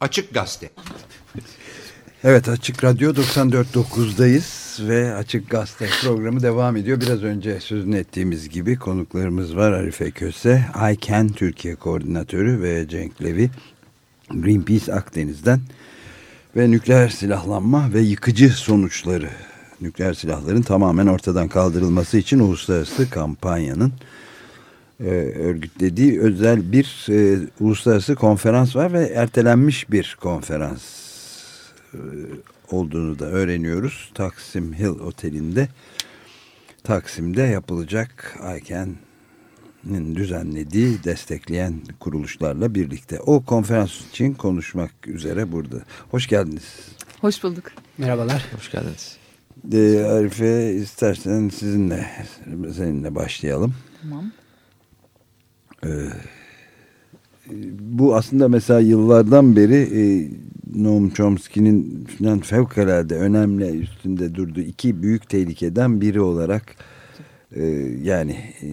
Açık Gazete. Evet Açık Radyo 94.9'dayız ve Açık Gazete programı devam ediyor. Biraz önce sözünü ettiğimiz gibi konuklarımız var Arife Köse, ICANN Türkiye Koordinatörü ve Cenk Levi Greenpeace Akdeniz'den ve nükleer silahlanma ve yıkıcı sonuçları nükleer silahların tamamen ortadan kaldırılması için uluslararası kampanyanın e, örgütlediği özel bir e, uluslararası konferans var ve ertelenmiş bir konferans e, olduğunu da öğreniyoruz. Taksim Hill Oteli'nde Taksim'de yapılacak ICANN'in düzenlediği, destekleyen kuruluşlarla birlikte. O konferans için konuşmak üzere burada. Hoş geldiniz. Hoş bulduk. Merhabalar. Hoş geldiniz. E, Arife istersen sizinle seninle başlayalım. Tamam. Bu aslında mesela yıllardan beri e, Noam Chomsky'nin fevkalade önemli üstünde durduğu iki büyük tehlikeden biri olarak e, yani e,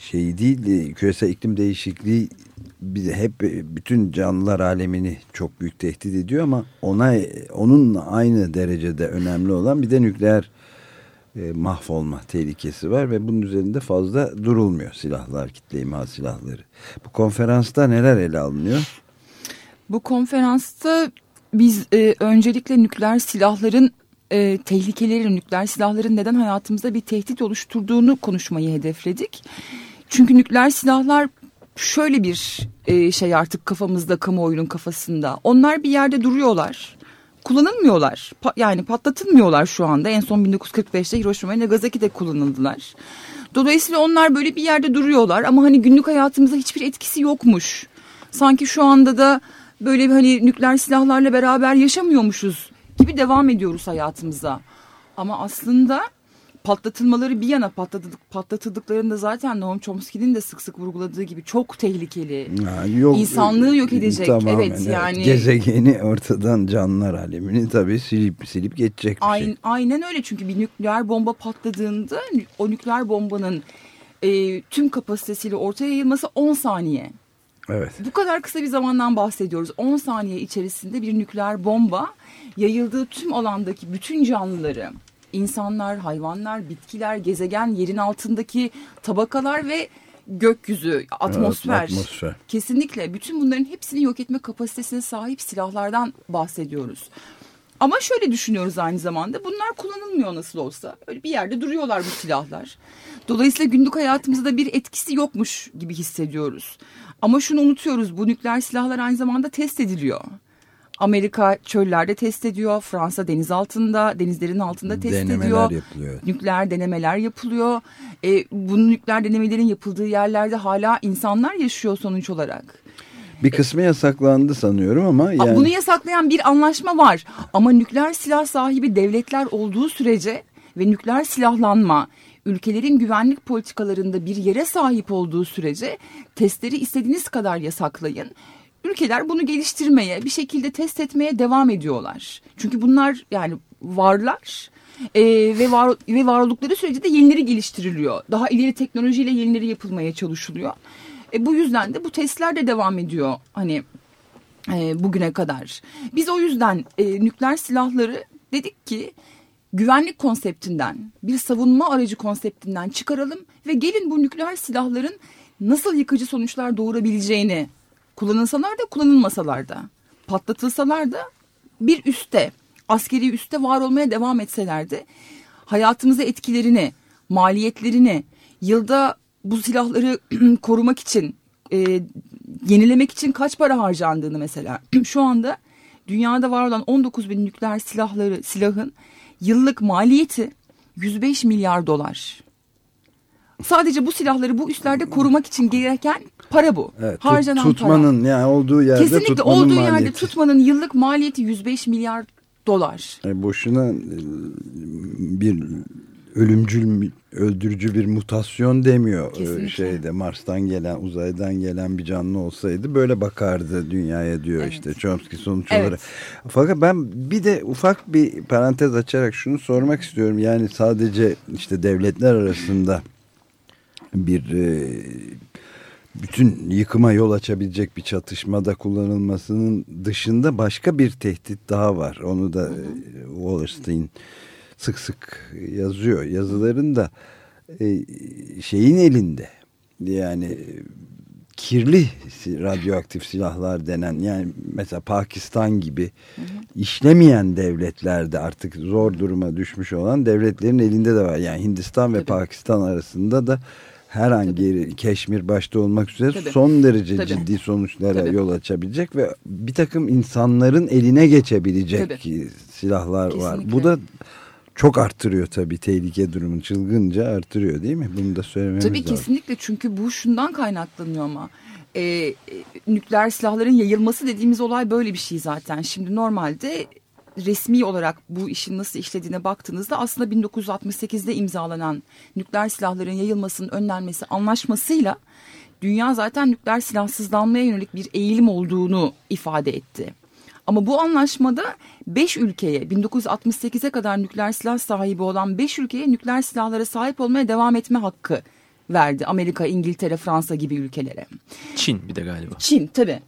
şey değil e, küresel iklim değişikliği bize hep e, bütün canlılar alemini çok büyük tehdit ediyor ama ona onun aynı derecede önemli olan bir de nükleer e, mahvolma tehlikesi var ve bunun üzerinde fazla durulmuyor silahlar, kitle imha silahları. Bu konferansta neler ele alınıyor? Bu konferansta biz e, öncelikle nükleer silahların e, tehlikeleri, nükleer silahların neden hayatımızda bir tehdit oluşturduğunu konuşmayı hedefledik. Çünkü nükleer silahlar şöyle bir e, şey artık kafamızda, kamuoyunun kafasında. Onlar bir yerde duruyorlar kullanılmıyorlar. Pa yani patlatılmıyorlar şu anda. En son 1945'te Hiroşima ve Nagasaki'de kullanıldılar. Dolayısıyla onlar böyle bir yerde duruyorlar ama hani günlük hayatımızda hiçbir etkisi yokmuş. Sanki şu anda da böyle hani nükleer silahlarla beraber yaşamıyormuşuz gibi devam ediyoruz hayatımıza. Ama aslında patlatılmaları bir yana patlatıldık, patlatıldıklarında zaten Noam Chomsky'nin de sık sık vurguladığı gibi çok tehlikeli. Ha, yok, İnsanlığı yok edecek. Tamamen, evet, evet yani gezegeni ortadan canlılar alemini tabii silip silip geçecek bir aynen, şey. Aynen öyle çünkü bir nükleer bomba patladığında o nükleer bombanın e, tüm kapasitesiyle ortaya yayılması 10 saniye. Evet. Bu kadar kısa bir zamandan bahsediyoruz. 10 saniye içerisinde bir nükleer bomba yayıldığı tüm alandaki bütün canlıları insanlar, hayvanlar, bitkiler, gezegen, yerin altındaki tabakalar ve gökyüzü, atmosfer. Evet, atmosfer. Kesinlikle bütün bunların hepsini yok etme kapasitesine sahip silahlardan bahsediyoruz. Ama şöyle düşünüyoruz aynı zamanda bunlar kullanılmıyor nasıl olsa. Öyle bir yerde duruyorlar bu silahlar. Dolayısıyla günlük hayatımızda bir etkisi yokmuş gibi hissediyoruz. Ama şunu unutuyoruz bu nükleer silahlar aynı zamanda test ediliyor. Amerika çöllerde test ediyor. Fransa deniz altında, denizlerin altında test denemeler ediyor. yapılıyor. Nükleer denemeler yapılıyor. E, bu nükleer denemelerin yapıldığı yerlerde hala insanlar yaşıyor sonuç olarak. Bir kısmı yasaklandı sanıyorum ama yani... Bunu yasaklayan bir anlaşma var. Ama nükleer silah sahibi devletler olduğu sürece ve nükleer silahlanma ülkelerin güvenlik politikalarında bir yere sahip olduğu sürece testleri istediğiniz kadar yasaklayın ülkeler bunu geliştirmeye, bir şekilde test etmeye devam ediyorlar. Çünkü bunlar yani varlar e, ve var ve var oldukları sürece de yenileri geliştiriliyor. Daha ileri teknolojiyle yenileri yapılmaya çalışılıyor. E, bu yüzden de bu testler de devam ediyor hani e, bugüne kadar. Biz o yüzden e, nükleer silahları dedik ki güvenlik konseptinden, bir savunma aracı konseptinden çıkaralım ve gelin bu nükleer silahların nasıl yıkıcı sonuçlar doğurabileceğini kullanılsalar da kullanılmasalar da patlatılsalar da bir üste askeri üste var olmaya devam etselerdi hayatımıza etkilerini maliyetlerini yılda bu silahları korumak için e, yenilemek için kaç para harcandığını mesela şu anda dünyada var olan 19 bin nükleer silahları silahın yıllık maliyeti 105 milyar dolar. Sadece bu silahları bu üslerde korumak için gereken para bu. Evet, Harcanan tutmanın para. yani olduğu yerde Kesinlikle tutmanın olduğu maliyeti. yerde tutmanın yıllık maliyeti 105 milyar dolar. E boşuna e, bir ölümcül öldürücü bir mutasyon demiyor e, Kesinlikle. şeyde Mars'tan gelen uzaydan gelen bir canlı olsaydı böyle bakardı dünyaya diyor Evet. işte Chomsky sonuç Evet. olarak. Fakat ben bir de ufak bir parantez açarak şunu sormak istiyorum. Yani sadece işte devletler arasında bir e, bütün yıkıma yol açabilecek bir çatışmada kullanılmasının dışında başka bir tehdit daha var. Onu da e, Wallerstein sık sık yazıyor. Yazılarında e, şeyin elinde yani kirli radyoaktif silahlar denen yani mesela Pakistan gibi hı hı. işlemeyen devletlerde artık zor duruma düşmüş olan devletlerin elinde de var. Yani Hindistan ve Tabii. Pakistan arasında da her an geri Keşmir başta olmak üzere Tabii. son derece Tabii. ciddi sonuçlara Tabii. yol açabilecek ve bir takım insanların eline geçebilecek Tabii. silahlar Kesinlikle. var. Bu da çok arttırıyor tabii tehlike durumunu çılgınca arttırıyor değil mi? Bunu da söylememiz tabii lazım. Tabii kesinlikle çünkü bu şundan kaynaklanıyor ama e, nükleer silahların yayılması dediğimiz olay böyle bir şey zaten. Şimdi normalde resmi olarak bu işin nasıl işlediğine baktığınızda aslında 1968'de imzalanan nükleer silahların yayılmasının önlenmesi anlaşmasıyla dünya zaten nükleer silahsızlanmaya yönelik bir eğilim olduğunu ifade etti. Ama bu anlaşmada 5 ülkeye 1968'e kadar nükleer silah sahibi olan 5 ülkeye nükleer silahlara sahip olmaya devam etme hakkı verdi. Amerika, İngiltere, Fransa gibi ülkelere. Çin bir de galiba. Çin tabii.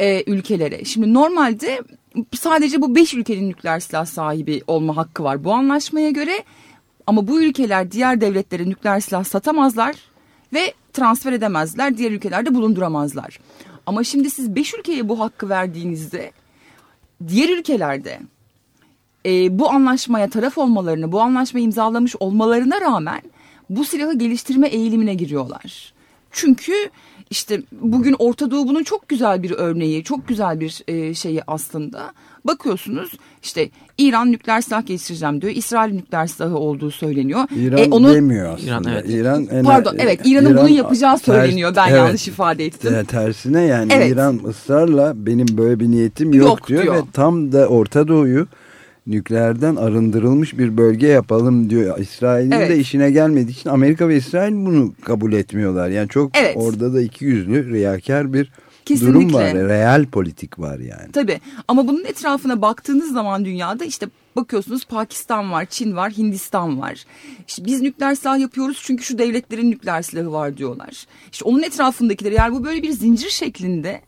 Ee, ülkelere. Şimdi normalde sadece bu 5 ülkenin nükleer silah sahibi olma hakkı var bu anlaşmaya göre. Ama bu ülkeler diğer devletlere nükleer silah satamazlar ve transfer edemezler. Diğer ülkelerde bulunduramazlar. Ama şimdi siz 5 ülkeye bu hakkı verdiğinizde diğer ülkelerde e, bu anlaşmaya taraf olmalarını, bu anlaşmayı imzalamış olmalarına rağmen bu silahı geliştirme eğilimine giriyorlar. Çünkü işte bugün Orta Doğu bunun çok güzel bir örneği, çok güzel bir e, şeyi aslında. Bakıyorsunuz işte İran nükleer silah geliştireceğim diyor. İsrail nükleer silahı olduğu söyleniyor. İran e, onu, demiyor aslında. İran, evet. İran en, Pardon evet İran'ın İran, bunu yapacağı söyleniyor. Ben evet, yanlış ifade ettim. Tersine yani evet. İran ısrarla benim böyle bir niyetim yok, yok diyor, diyor ve tam da Orta Doğu'yu nükleerden arındırılmış bir bölge yapalım diyor. İsrail'in evet. de işine gelmediği için Amerika ve İsrail bunu kabul etmiyorlar. Yani çok evet. orada da iki yüzlü riyakar bir Kesinlikle. durum var. Real politik var yani. Tabii ama bunun etrafına baktığınız zaman dünyada işte bakıyorsunuz Pakistan var, Çin var, Hindistan var. İşte biz nükleer silah yapıyoruz çünkü şu devletlerin nükleer silahı var diyorlar. İşte onun etrafındakiler yani bu böyle bir zincir şeklinde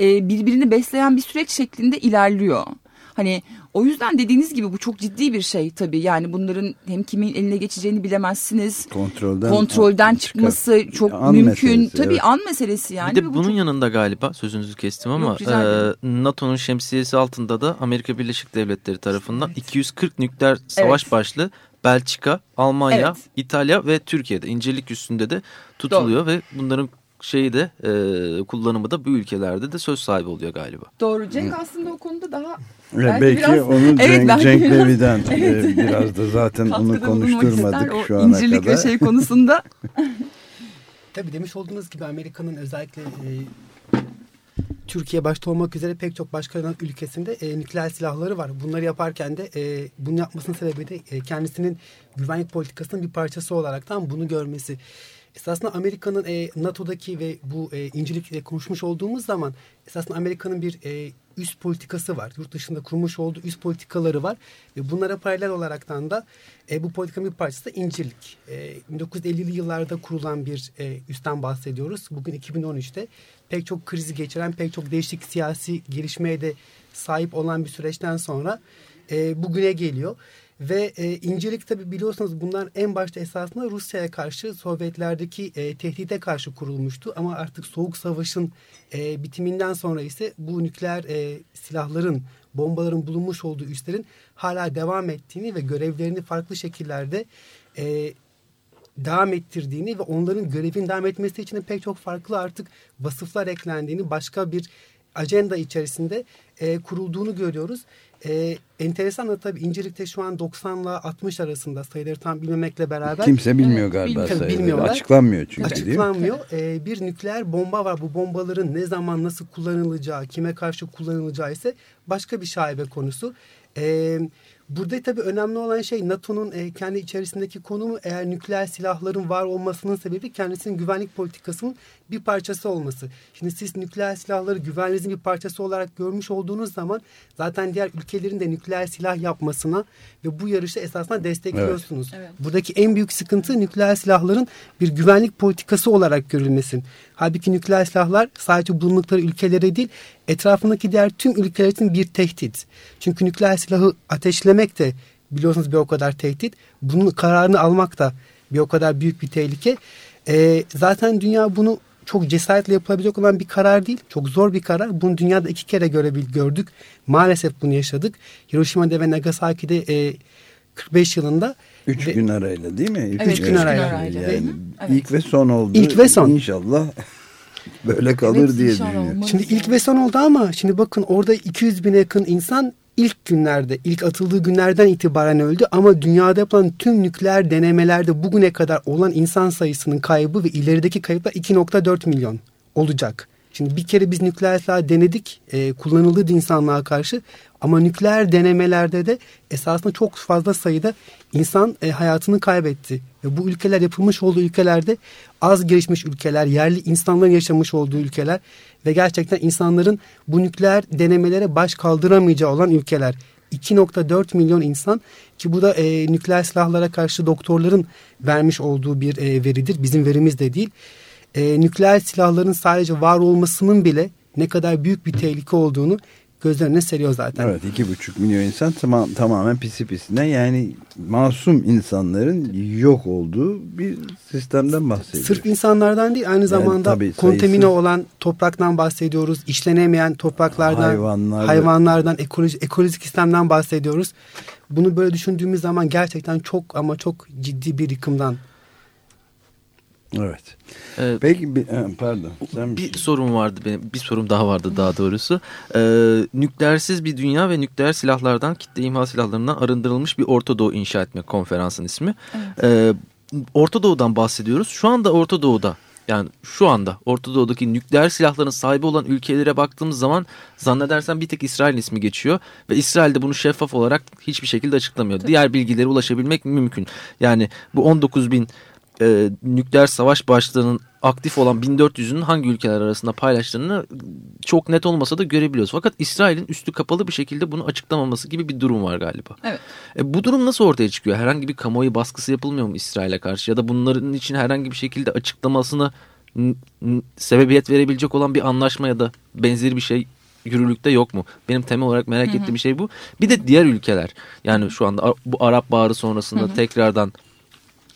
birbirini besleyen bir süreç şeklinde ilerliyor. Hani o yüzden dediğiniz gibi bu çok ciddi bir şey tabii. Yani bunların hem kimin eline geçeceğini bilemezsiniz. Kontrolden, kontrolden çıkması çıkar. çok an mümkün. Meselesi, tabii evet. an meselesi yani. Bir de bunun çok... yanında galiba sözünüzü kestim ama e, NATO'nun şemsiyesi altında da Amerika Birleşik Devletleri tarafından evet. 240 nükleer savaş evet. başlığı Belçika, Almanya, evet. İtalya ve Türkiye'de incelik üstünde de tutuluyor Doğru. ve bunların şeyi de e, kullanımı da bu ülkelerde de söz sahibi oluyor galiba. Doğru. Cenk aslında o konuda daha belki, belki biraz, onu evet, Cenk, Cenk Levi'den evet. e, biraz da zaten onu konuşturmadık şu ana incirlik kadar. ve şey konusunda. Tabii demiş olduğunuz gibi Amerika'nın özellikle e, Türkiye başta olmak üzere pek çok başka ülkesinde e, nükleer silahları var. Bunları yaparken de e, bunu yapmasının sebebi de e, kendisinin güvenlik politikasının bir parçası olaraktan bunu görmesi. Esasında Amerika'nın e, NATO'daki ve bu e, incelikle konuşmuş olduğumuz zaman esasında Amerika'nın bir e, üst politikası var. Yurt dışında kurmuş olduğu üst politikaları var. Ve bunlara paralel olaraktan da e, bu politikanın bir parçası da incirlik. E, 1950'li yıllarda kurulan bir e, üstten bahsediyoruz. Bugün 2013'te pek çok krizi geçiren, pek çok değişik siyasi gelişmeye de sahip olan bir süreçten sonra e, bugüne geliyor. Ve e, incelik tabi biliyorsunuz bunlar en başta esasında Rusya'ya karşı Sovyetlerdeki e, tehdide karşı kurulmuştu. Ama artık Soğuk Savaş'ın e, bitiminden sonra ise bu nükleer e, silahların, bombaların bulunmuş olduğu üslerin hala devam ettiğini ve görevlerini farklı şekillerde e, devam ettirdiğini ve onların görevin devam etmesi için de pek çok farklı artık vasıflar eklendiğini başka bir ajenda içerisinde e, kurulduğunu görüyoruz. E, enteresan da tabii İncirlik'te şu an 90 ile 60 arasında sayıları tam bilmemekle beraber. Kimse bilmiyor evet, galiba sayıları. Bilmiyorlar. Açıklanmıyor çünkü Açıklanmıyor. Ee, bir nükleer bomba var. Bu bombaların ne zaman nasıl kullanılacağı, kime karşı kullanılacağı ise başka bir şaibe konusu. E, Burada tabii önemli olan şey NATO'nun e, kendi içerisindeki konumu eğer nükleer silahların var olmasının sebebi kendisinin güvenlik politikasının bir parçası olması. Şimdi siz nükleer silahları güvenliğinizin bir parçası olarak görmüş olduğunuz zaman zaten diğer ülkelerin de nükleer silah yapmasına ve bu yarışı esasında destekliyorsunuz. Evet. Evet. Buradaki en büyük sıkıntı nükleer silahların bir güvenlik politikası olarak görülmesi. Halbuki nükleer silahlar sadece bulundukları ülkelere değil etrafındaki diğer tüm ülkeler için bir tehdit. Çünkü nükleer silahı ateşlemek de biliyorsunuz bir o kadar tehdit. Bunun kararını almak da bir o kadar büyük bir tehlike. Ee, zaten dünya bunu çok cesaretle yapılabilecek olan bir karar değil. Çok zor bir karar. Bunu dünyada iki kere görebil gördük. Maalesef bunu yaşadık. Hiroşima'da ve Nagasaki'de e, 45 yılında. Üç ve, gün arayla değil mi? Evet, üç gün arayla. arayla. Yani evet. ilk ve son oldu. İlk ve son. İnşallah böyle kalır evet, diye düşünüyorum. Şimdi ilk ve son oldu ama şimdi bakın orada 200 bine yakın insan ilk günlerde, ilk atıldığı günlerden itibaren öldü ama dünyada yapılan tüm nükleer denemelerde bugüne kadar olan insan sayısının kaybı ve ilerideki kayıplar 2.4 milyon olacak. Şimdi bir kere biz nükleer silah denedik, e, kullanıldı insanlığa karşı ama nükleer denemelerde de esasında çok fazla sayıda insan e, hayatını kaybetti. Ve bu ülkeler yapılmış olduğu ülkelerde az gelişmiş ülkeler, yerli insanların yaşamış olduğu ülkeler ve gerçekten insanların bu nükleer denemelere baş kaldıramayacağı olan ülkeler. 2.4 milyon insan ki bu da e, nükleer silahlara karşı doktorların vermiş olduğu bir e, veridir. Bizim verimiz de değil. E, nükleer silahların sadece var olmasının bile ne kadar büyük bir tehlike olduğunu göz önüne seriyor zaten. Evet iki buçuk milyon insan tam, tamamen pisi pisine yani masum insanların yok olduğu bir sistemden bahsediyoruz. Sırf insanlardan değil aynı zamanda yani, tabii, kontamine olan topraktan bahsediyoruz. işlenemeyen topraklardan, Hayvanlar, hayvanlardan, ekoloji, ekolojik sistemden bahsediyoruz. Bunu böyle düşündüğümüz zaman gerçekten çok ama çok ciddi bir yıkımdan Evet. Ee, Peki bir, pardon. Sen bir, bir sorum vardı benim. Bir sorum daha vardı daha doğrusu. Ee, nükleersiz bir dünya ve nükleer silahlardan kitle imha silahlarından arındırılmış bir Orta Doğu inşa etme konferansın ismi. Evet. Ee, Orta Doğu'dan bahsediyoruz. Şu anda Orta Doğu'da yani şu anda Orta Doğu'daki nükleer silahların sahibi olan ülkelere baktığımız zaman zannedersem bir tek İsrail ismi geçiyor. Ve İsrail de bunu şeffaf olarak hiçbir şekilde açıklamıyor. Tabii. Diğer bilgilere ulaşabilmek mümkün. Yani bu 19 bin e, nükleer savaş başlığının aktif olan 1400'ün hangi ülkeler arasında paylaştığını çok net olmasa da görebiliyoruz. Fakat İsrail'in üstü kapalı bir şekilde bunu açıklamaması gibi bir durum var galiba. Evet. E, bu durum nasıl ortaya çıkıyor? Herhangi bir kamuoyu baskısı yapılmıyor mu İsrail'e karşı? Ya da bunların için herhangi bir şekilde açıklamasını sebebiyet verebilecek olan bir anlaşma ya da benzeri bir şey yürürlükte yok mu? Benim temel olarak merak hı hı. ettiğim şey bu. Bir de diğer ülkeler yani şu anda bu Arap Baharı sonrasında hı hı. tekrardan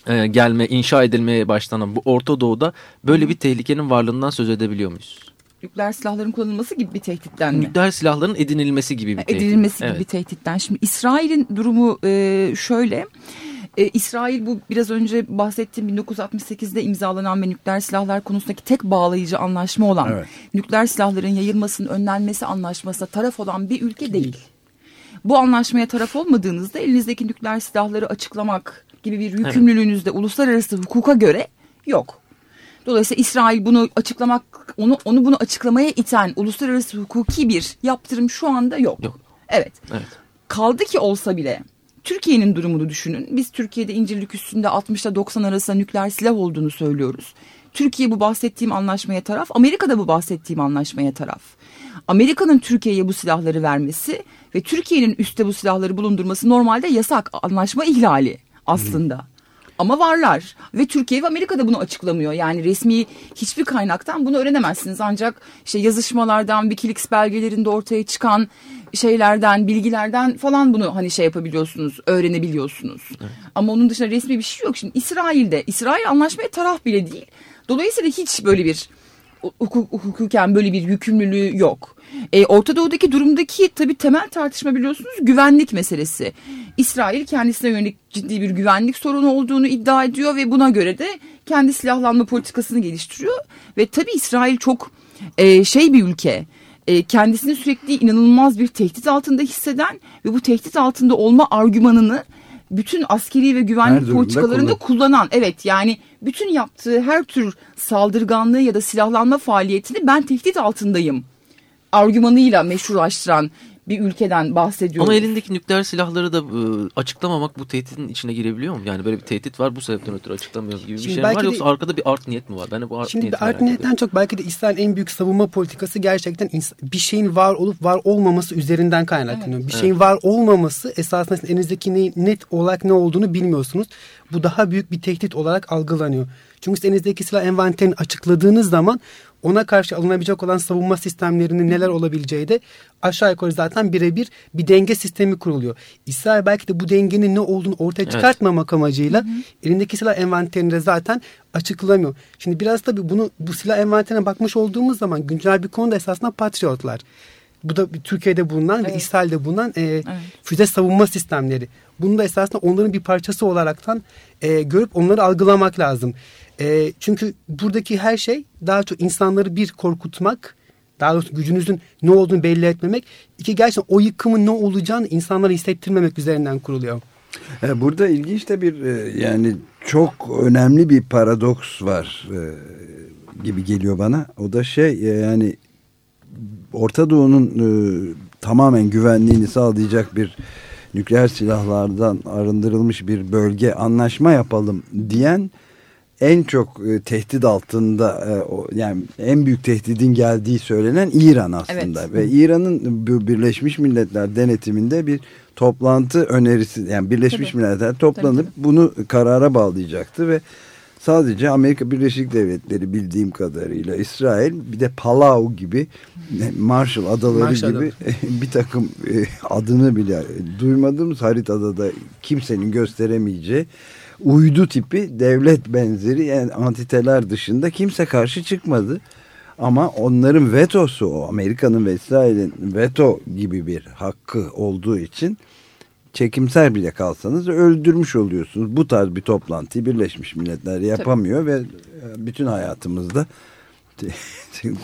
e, gelme, inşa edilmeye başlanan bu Orta Doğu'da böyle bir tehlikenin varlığından söz edebiliyor muyuz? Nükleer silahların kullanılması gibi bir tehditten mi? Nükleer silahların edinilmesi gibi bir tehdit. Edinilmesi evet. gibi bir tehditten. Şimdi İsrail'in durumu e, şöyle. E, İsrail bu biraz önce bahsettiğim 1968'de imzalanan ve nükleer silahlar konusundaki tek bağlayıcı anlaşma olan evet. nükleer silahların yayılmasının önlenmesi anlaşmasına taraf olan bir ülke değil. Bu anlaşmaya taraf olmadığınızda elinizdeki nükleer silahları açıklamak, gibi bir yükümlülüğünüz de uluslararası hukuka göre yok. Dolayısıyla İsrail bunu açıklamak, onu onu bunu açıklamaya iten uluslararası hukuki bir yaptırım şu anda yok. Yok. Evet. evet. Kaldı ki olsa bile Türkiye'nin durumunu düşünün. Biz Türkiye'de İncirlik üstünde 60 ile 90 arasında nükleer silah olduğunu söylüyoruz. Türkiye bu bahsettiğim anlaşmaya taraf, Amerika da bu bahsettiğim anlaşmaya taraf. Amerika'nın Türkiye'ye bu silahları vermesi ve Türkiye'nin üstte bu silahları bulundurması normalde yasak anlaşma ihlali aslında. Ama varlar ve Türkiye ve Amerika da bunu açıklamıyor. Yani resmi hiçbir kaynaktan bunu öğrenemezsiniz. Ancak işte yazışmalardan, Wikileaks belgelerinde ortaya çıkan şeylerden, bilgilerden falan bunu hani şey yapabiliyorsunuz, öğrenebiliyorsunuz. Evet. Ama onun dışında resmi bir şey yok. Şimdi İsrail'de, İsrail anlaşmaya taraf bile değil. Dolayısıyla hiç böyle bir hukuk, hukuken böyle bir yükümlülüğü yok. E, Orta Doğu'daki durumdaki tabii temel tartışma biliyorsunuz güvenlik meselesi. İsrail kendisine yönelik ciddi bir güvenlik sorunu olduğunu iddia ediyor ve buna göre de kendi silahlanma politikasını geliştiriyor. Ve tabii İsrail çok e, şey bir ülke e, kendisini sürekli inanılmaz bir tehdit altında hisseden ve bu tehdit altında olma argümanını bütün askeri ve güvenlik politikalarında kullan. kullanan evet yani bütün yaptığı her tür saldırganlığı ya da silahlanma faaliyetini ben tehdit altındayım argümanıyla meşrulaştıran bir ülkeden bahsediyoruz. Ama elindeki nükleer silahları da e, açıklamamak bu tehditin içine girebiliyor mu? Yani böyle bir tehdit var bu sebepten ötürü açıklamıyoruz gibi bir şey var. De, yoksa arkada bir art niyet mi var? Ben bu art şimdi bir art niyetten çok belki de İsrail'in en büyük savunma politikası gerçekten bir şeyin var olup var olmaması üzerinden kaynaklanıyor. Evet. Bir şeyin evet. var olmaması esasında elinizdeki ne, net olarak ne olduğunu bilmiyorsunuz. Bu daha büyük bir tehdit olarak algılanıyor. Çünkü elinizdeki silah envanterini açıkladığınız zaman ona karşı alınabilecek olan savunma sistemlerinin neler olabileceği de aşağı yukarı zaten birebir bir denge sistemi kuruluyor. İsrail belki de bu dengenin ne olduğunu ortaya çıkartmamak evet. amacıyla hı hı. elindeki silah envanterinde zaten açıklamıyor. Şimdi biraz tabii bunu bu silah envanterine bakmış olduğumuz zaman güncel bir konuda esasında patriotlar. Bu da Türkiye'de bulunan evet. ve İsrail'de bulunan e, evet. füze savunma sistemleri. Bunu da esasında onların bir parçası olaraktan e, görüp onları algılamak lazım. E, çünkü buradaki her şey daha çok insanları bir korkutmak, daha doğrusu gücünüzün ne olduğunu belli etmemek. İki gerçekten o yıkımın ne olacağını insanlara hissettirmemek üzerinden kuruluyor. E, burada ilginç de bir e, yani çok önemli bir paradoks var e, gibi geliyor bana. O da şey yani Orta Doğu'nun tamamen güvenliğini sağlayacak bir nükleer silahlardan arındırılmış bir bölge anlaşma yapalım diyen en çok e, tehdit altında e, o, yani en büyük tehdidin geldiği söylenen İran aslında evet. ve İran'ın Birleşmiş Milletler denetiminde bir toplantı önerisi yani Birleşmiş tabii. Milletler toplanıp tabii, tabii. bunu karara bağlayacaktı ve sadece Amerika Birleşik Devletleri bildiğim kadarıyla İsrail bir de Palau gibi Marshall Adaları Marshall gibi bir takım e, adını bile duymadığımız haritada da kimsenin gösteremeyeceği uydu tipi devlet benzeri yani antiteler dışında kimse karşı çıkmadı. Ama onların vetosu o Amerika'nın ve İsrail'in veto gibi bir hakkı olduğu için çekimser bile kalsanız öldürmüş oluyorsunuz. Bu tarz bir toplantıyı Birleşmiş Milletler yapamıyor Tabii. ve e, bütün hayatımızda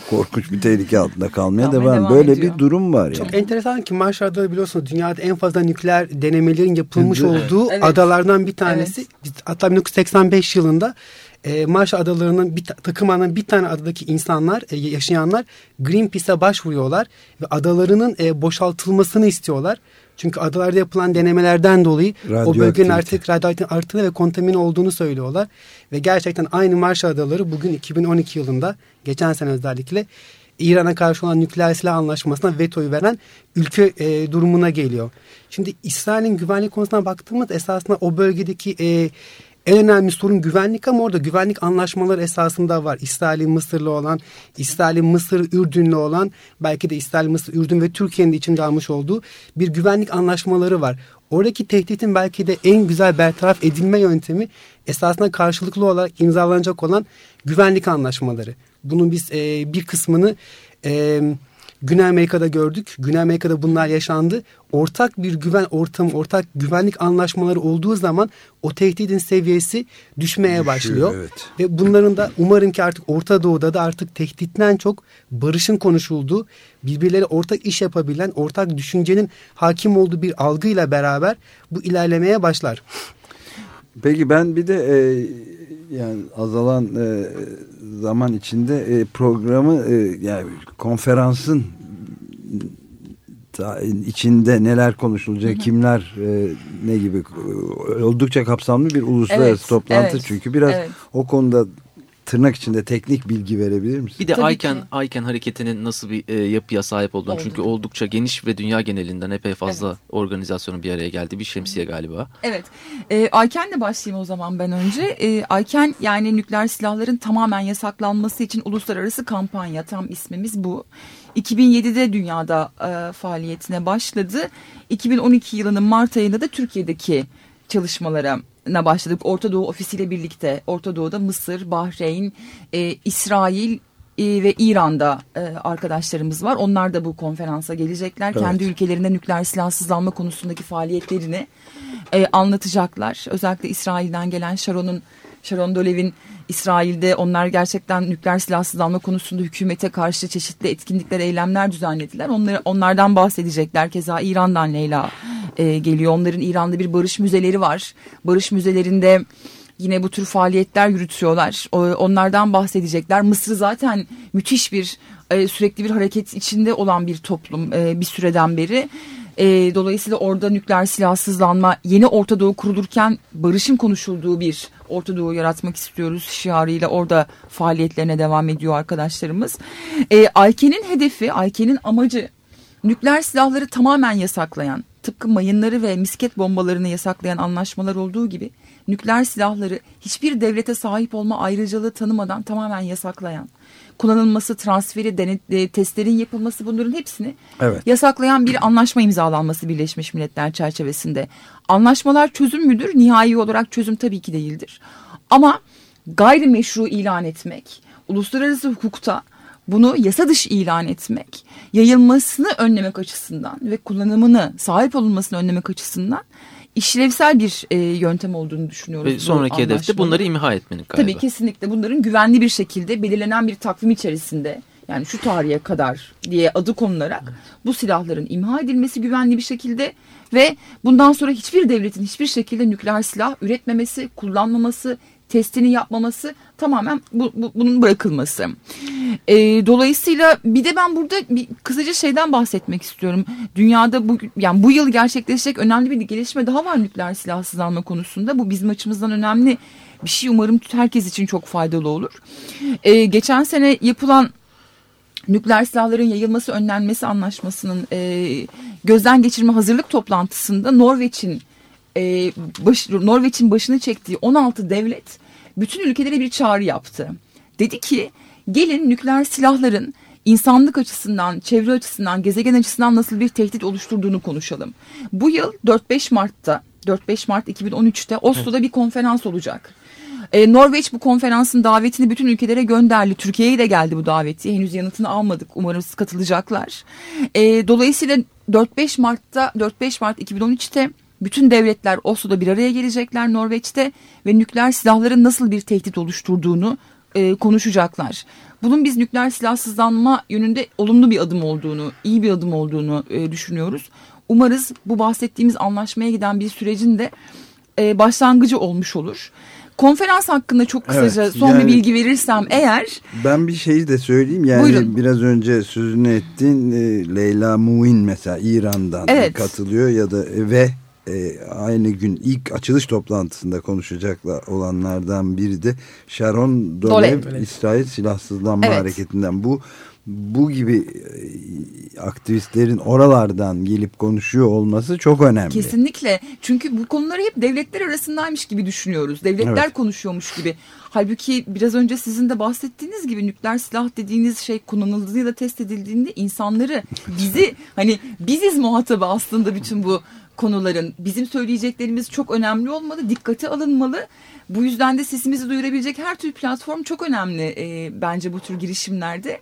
korkunç bir tehlike altında kalmaya devam. devam. Böyle ediyor. bir durum var yani. Çok enteresan ki Marshall biliyorsunuz dünyada en fazla nükleer denemelerin yapılmış evet. olduğu evet. adalardan bir tanesi. Evet. Hatta 1985 yılında e, Marshall Adaları'nın bir takımının bir tane adadaki insanlar, e, yaşayanlar Greenpeace'e başvuruyorlar ve adalarının e, boşaltılmasını istiyorlar. Çünkü adalarda yapılan denemelerden dolayı o bölgenin artık radyoaktif arttığını ve kontamine olduğunu söylüyorlar. Ve gerçekten aynı Marshall Adaları bugün 2012 yılında geçen sene özellikle İran'a karşı olan nükleer silah anlaşmasına vetoyu veren ülke e, durumuna geliyor. Şimdi İsrail'in güvenlik konusuna baktığımız esasında o bölgedeki e, en önemli sorun güvenlik ama orada güvenlik anlaşmaları esasında var. İsrail'in Mısır'la olan, İsrail'in Mısır Ürdün'le olan, belki de İsrail, Mısır, Ürdün ve Türkiye'nin de içinde almış olduğu bir güvenlik anlaşmaları var. Oradaki tehditin belki de en güzel bertaraf edilme yöntemi esasında karşılıklı olarak imzalanacak olan güvenlik anlaşmaları. Bunun biz e, bir kısmını e, Güney Amerika'da gördük. Güney Amerika'da bunlar yaşandı. Ortak bir güven ortamı, ortak güvenlik anlaşmaları olduğu zaman o tehdidin seviyesi düşmeye Düşüyor, başlıyor. Evet. Ve bunların da umarım ki artık Orta Doğu'da da artık tehditten çok barışın konuşulduğu, birbirleri ortak iş yapabilen, ortak düşüncenin hakim olduğu bir algıyla beraber bu ilerlemeye başlar. Peki ben bir de e, yani azalan e, zaman içinde e, programı e, yani konferansın içinde neler konuşulacak, kimler e, ne gibi oldukça kapsamlı bir uluslararası evet, toplantı. evet, çünkü biraz evet. o konuda tırnak içinde teknik bilgi verebilir misin? Bir de Tabii Ayken, Ayken hareketinin nasıl bir e, yapıya sahip olduğunu. Oldu. Çünkü oldukça geniş ve dünya genelinden epey fazla evet. organizasyonun bir araya geldiği bir şemsiye galiba. Evet. E, Ayken'le başlayayım o zaman ben önce. E, Ayken yani nükleer silahların tamamen yasaklanması için uluslararası kampanya. Tam ismimiz bu. 2007'de dünyada e, faaliyetine başladı. 2012 yılının Mart ayında da Türkiye'deki çalışmalara na başladık. Orta Doğu ofisiyle birlikte Orta Doğu'da Mısır, Bahreyn, e, İsrail e, ve İran'da e, arkadaşlarımız var. Onlar da bu konferansa gelecekler. Evet. Kendi ülkelerinde nükleer silahsızlanma konusundaki faaliyetlerini e, anlatacaklar. Özellikle İsrail'den gelen Sharon'un Sharon Dolev'in İsrail'de onlar gerçekten nükleer silahsızlanma konusunda hükümete karşı çeşitli etkinlikler, eylemler düzenlediler. Onları, onlardan bahsedecekler. Keza İran'dan Leyla e, geliyor. Onların İran'da bir barış müzeleri var. Barış müzelerinde yine bu tür faaliyetler yürütüyorlar. Onlardan bahsedecekler. Mısır zaten müthiş bir e, sürekli bir hareket içinde olan bir toplum e, bir süreden beri. E, dolayısıyla orada nükleer silahsızlanma yeni Orta Doğu kurulurken barışın konuşulduğu bir Orta Doğu yaratmak istiyoruz şiarıyla orada faaliyetlerine devam ediyor arkadaşlarımız. AYK'nin hedefi, AYK'nin amacı nükleer silahları tamamen yasaklayan, tıpkı mayınları ve misket bombalarını yasaklayan anlaşmalar olduğu gibi nükleer silahları hiçbir devlete sahip olma ayrıcalığı tanımadan tamamen yasaklayan, kullanılması, transferi, denet, e, testlerin yapılması bunların hepsini evet. yasaklayan bir anlaşma imzalanması Birleşmiş Milletler çerçevesinde. Anlaşmalar çözüm müdür? Nihai olarak çözüm tabii ki değildir. Ama gayrimeşru ilan etmek, uluslararası hukukta bunu yasa dışı ilan etmek, yayılmasını önlemek açısından ve kullanımını sahip olunmasını önlemek açısından işlevsel bir e, yöntem olduğunu düşünüyoruz. Ve sonraki hedefte bunları imha etmenin galiba. Tabii kesinlikle bunların güvenli bir şekilde belirlenen bir takvim içerisinde yani şu tarihe kadar diye adı konularak bu silahların imha edilmesi güvenli bir şekilde ve bundan sonra hiçbir devletin hiçbir şekilde nükleer silah üretmemesi, kullanmaması, testini yapmaması tamamen bu, bu, bunun bırakılması. E, dolayısıyla bir de ben burada bir kısaca şeyden bahsetmek istiyorum. Dünyada bu yani bu yıl gerçekleşecek önemli bir gelişme daha var nükleer silahsızlanma konusunda. Bu bizim açımızdan önemli bir şey. Umarım herkes için çok faydalı olur. E, geçen sene yapılan nükleer silahların yayılması önlenmesi anlaşmasının e, gözden geçirme hazırlık toplantısında Norveç'in e, baş, Norveç'in başını çektiği 16 devlet bütün ülkelere bir çağrı yaptı. Dedi ki gelin nükleer silahların insanlık açısından, çevre açısından, gezegen açısından nasıl bir tehdit oluşturduğunu konuşalım. Bu yıl 4-5 Mart'ta, 4-5 Mart 2013'te Oslo'da bir konferans olacak. Ee, Norveç bu konferansın davetini bütün ülkelere gönderdi. Türkiye'ye de geldi bu daveti. Henüz yanıtını almadık. Umarız katılacaklar. Ee, dolayısıyla 4-5 Mart'ta 4-5 Mart 2013'te bütün devletler Oslo'da bir araya gelecekler Norveç'te ve nükleer silahların nasıl bir tehdit oluşturduğunu e, konuşacaklar. Bunun biz nükleer silahsızlanma yönünde olumlu bir adım olduğunu, iyi bir adım olduğunu e, düşünüyoruz. Umarız bu bahsettiğimiz anlaşmaya giden bir sürecin de e, başlangıcı olmuş olur. Konferans hakkında çok kısaca evet, son yani, bir bilgi verirsem eğer. Ben bir şeyi de söyleyeyim. Yani buyurun. biraz önce sözünü ettiğin e, Leyla Muin mesela İran'dan evet. katılıyor ya da ve e, aynı gün ilk açılış toplantısında konuşacaklar olanlardan biri de Sharon Dolev, Dolev. İsrail Silahsızlanma evet. Hareketi'nden. Bu bu gibi e, aktivistlerin oralardan gelip konuşuyor olması çok önemli. Kesinlikle. Çünkü bu konuları hep devletler arasındaymış gibi düşünüyoruz. Devletler evet. konuşuyormuş gibi. Halbuki biraz önce sizin de bahsettiğiniz gibi nükleer silah dediğiniz şey kullanıldığında test edildiğinde insanları bizi hani biziz muhatabı aslında bütün bu konuların bizim söyleyeceklerimiz çok önemli olmalı, dikkate alınmalı. Bu yüzden de sesimizi duyurabilecek her tür platform çok önemli e, bence bu tür girişimlerde.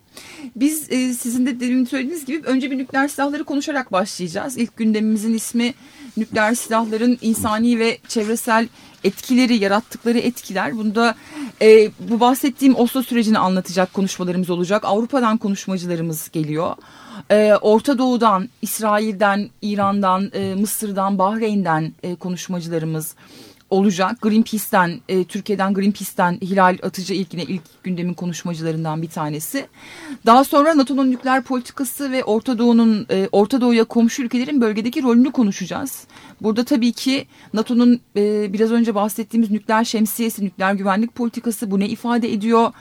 Biz e, sizin de demin söylediğiniz gibi önce bir nükleer silahları konuşarak başlayacağız. İlk gündemimizin ismi nükleer silahların insani ve çevresel etkileri, yarattıkları etkiler. Bunda e, bu bahsettiğim Oslo sürecini anlatacak konuşmalarımız olacak. Avrupa'dan konuşmacılarımız geliyor. E, Orta Doğu'dan, İsrail'den, İran'dan, e, Mısır'dan, Bahreyn'den e, konuşmacılarımız olacak. Greenpeace'ten, e, Türkiye'den Greenpeace'ten Hilal Atıcı ilkine ilk gündemin konuşmacılarından bir tanesi. Daha sonra NATO'nun nükleer politikası ve Orta Doğu'nun e, Orta Doğu'ya komşu ülkelerin bölgedeki rolünü konuşacağız. Burada tabii ki NATO'nun e, biraz önce bahsettiğimiz nükleer şemsiyesi, nükleer güvenlik politikası bu ne ifade ediyor?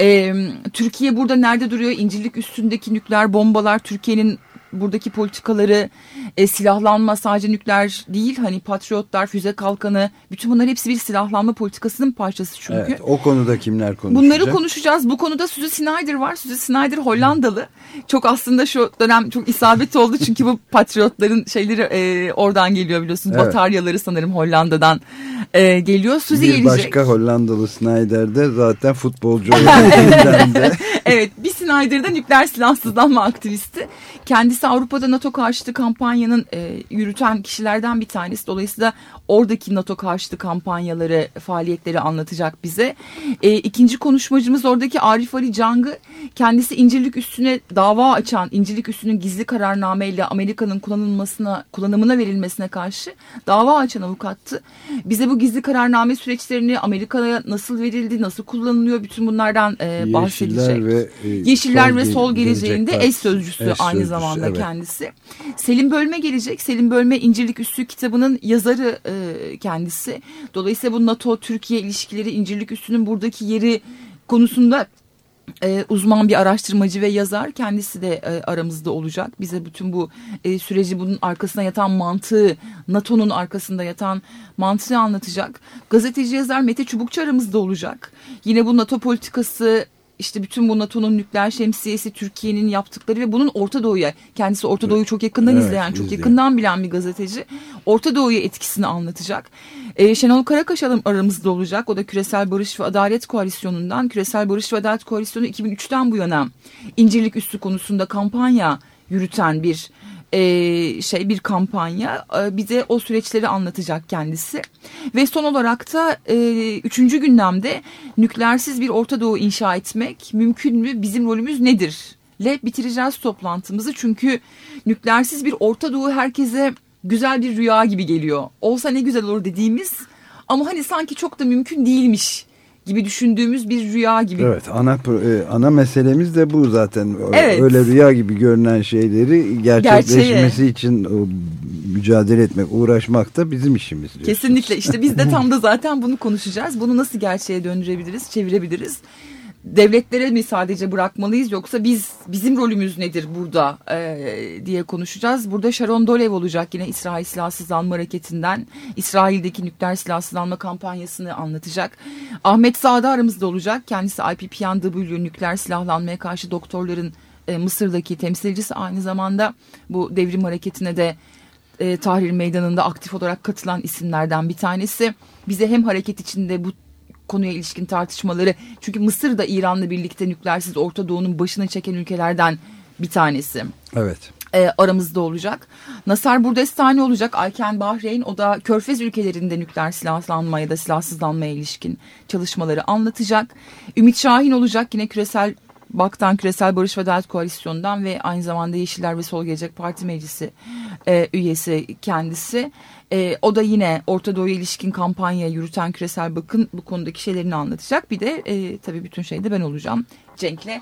E, Türkiye burada nerede duruyor? İncirlik üstündeki nükleer bombalar Türkiye'nin buradaki politikaları e, silahlanma sadece nükleer değil hani patriotlar, füze kalkanı bütün bunlar hepsi bir silahlanma politikasının parçası çünkü. Evet, o konuda kimler konuşacak? Bunları konuşacağız. Bu konuda Suzy Snyder var. Suzy Snyder Hollandalı. Çok aslında şu dönem çok isabet oldu çünkü bu patriotların şeyleri e, oradan geliyor biliyorsunuz. Evet. Bataryaları sanırım Hollanda'dan e, geliyor. Suzy bir gelecek. başka Hollandalı Snyder de zaten futbolcu de. evet bir Snyder'da nükleer silahsızlanma aktivisti. Kendisi Avrupa'da NATO karşıtı kampanyanın e, yürüten kişilerden bir tanesi. Dolayısıyla oradaki NATO karşıtı kampanyaları, faaliyetleri anlatacak bize. E, ikinci konuşmacımız oradaki Arif Ali Cang'ı kendisi İncirlik üstüne dava açan, İncirlik üstünün gizli kararnameyle Amerika'nın kullanılmasına, kullanımına verilmesine karşı dava açan avukattı. Bize bu gizli kararname süreçlerini Amerika'ya nasıl verildi, nasıl kullanılıyor bütün bunlardan e, bahsedecek. Yeşiller ve ve e, Yeşiller ve Sol geleceğinde eş sözcüsü eş aynı sözcüsü, zamanda evet. kendisi. Selim Bölme gelecek. Selim Bölme İncirlik Üssü kitabının yazarı e, kendisi. Dolayısıyla bu NATO-Türkiye ilişkileri İncirlik Üssü'nün buradaki yeri konusunda e, uzman bir araştırmacı ve yazar kendisi de e, aramızda olacak. Bize bütün bu e, süreci bunun arkasında yatan mantığı, NATO'nun arkasında yatan mantığı anlatacak. Gazeteci yazar Mete Çubukçu aramızda olacak. Yine bu NATO politikası işte bütün bu NATO'nun nükleer şemsiyesi Türkiye'nin yaptıkları ve bunun Orta Doğu'ya kendisi Orta Doğu'yu çok yakından evet, izleyen, çok izleyen. yakından bilen bir gazeteci Orta Doğu'ya etkisini anlatacak. Ee, Şenol Karakaş aramızda olacak. O da Küresel Barış ve Adalet Koalisyonu'ndan. Küresel Barış ve Adalet Koalisyonu 2003'ten bu yana İncirlik Üssü konusunda kampanya yürüten bir e, şey bir kampanya. E, bize o süreçleri anlatacak kendisi. Ve son olarak da e, üçüncü gündemde nükleersiz bir Orta Doğu inşa etmek mümkün mü? Bizim rolümüz nedir? Le bitireceğiz toplantımızı. Çünkü nükleersiz bir Orta Doğu herkese güzel bir rüya gibi geliyor. Olsa ne güzel olur dediğimiz. Ama hani sanki çok da mümkün değilmiş gibi düşündüğümüz bir rüya gibi. Evet ana e, ana meselemiz de bu zaten. Evet. Öyle rüya gibi görünen şeyleri gerçekleşmesi Gerçeğe. için mücadele etmek, uğraşmak da bizim işimiz. Diyorsunuz. Kesinlikle işte biz de tam da zaten bunu konuşacağız. Bunu nasıl gerçeğe döndürebiliriz, çevirebiliriz devletlere mi sadece bırakmalıyız yoksa biz bizim rolümüz nedir burada e, diye konuşacağız. Burada Sharon Dolev olacak yine İsrail Silahsızlanma Hareketi'nden İsrail'deki nükleer silahsızlanma kampanyasını anlatacak. Ahmet Sağda aramızda olacak. Kendisi IPPNW nükleer silahlanmaya karşı doktorların e, Mısır'daki temsilcisi aynı zamanda bu devrim hareketine de e, Tahrir Meydanı'nda aktif olarak katılan isimlerden bir tanesi. Bize hem hareket içinde bu konuya ilişkin tartışmaları. Çünkü Mısır da İran'la birlikte nükleersiz Orta Doğu'nun başını çeken ülkelerden bir tanesi. Evet. E, aramızda olacak. Nasar Burdestani olacak. Ayken Bahreyn o da Körfez ülkelerinde nükleer silahlanma ya da silahsızlanmaya ilişkin çalışmaları anlatacak. Ümit Şahin olacak yine küresel Baktan Küresel Barış ve Adalet Koalisyonu'ndan ve aynı zamanda Yeşiller ve Sol Gelecek Parti Meclisi e, üyesi kendisi. E, o da yine Orta Doğu'ya ilişkin kampanya yürüten Küresel Bakın bu konudaki şeylerini anlatacak. Bir de e, tabii bütün şeyde ben olacağım Cenk'le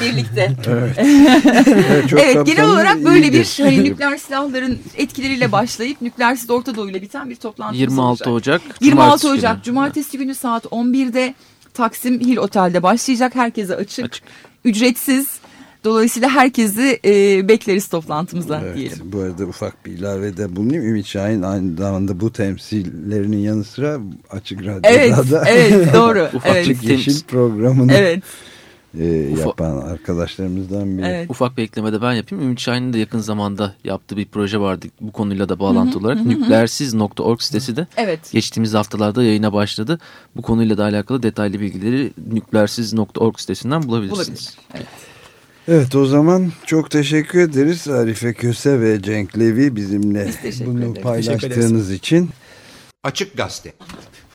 birlikte. evet. evet, evet genel olarak böyle iyidir. bir hani nükleer silahların etkileriyle başlayıp nükleersiz Orta Doğu ile biten bir toplantı 26 olacak. Ocak. 26 Ocak günü. Cumartesi günü saat 11'de Taksim Hill Otel'de başlayacak. Herkese açık. açık. Ücretsiz. Dolayısıyla herkesi e, bekleriz toplantımıza evet, diyelim. Bu arada ufak bir ilave de bulunayım. Ümit Şahin aynı zamanda bu temsillerinin yanı sıra Açık Radyo'da evet, da evet, doğru. Ufak evet. Açık Yeşil programını evet. E, yapan arkadaşlarımızdan biri. Evet. Ufak bir ekleme de ben yapayım. Ümit Şahin'in de yakın zamanda yaptığı bir proje vardı bu konuyla da bağlantı olarak. Nükleersiz.org sitesi de evet. geçtiğimiz haftalarda yayına başladı. Bu konuyla da alakalı detaylı bilgileri nükleersiz.org sitesinden bulabilirsiniz. Bulabilir. Evet. Evet o zaman çok teşekkür ederiz Arife Köse ve Cenk Levi bizimle bunu paylaştığınız için. Açık Gazete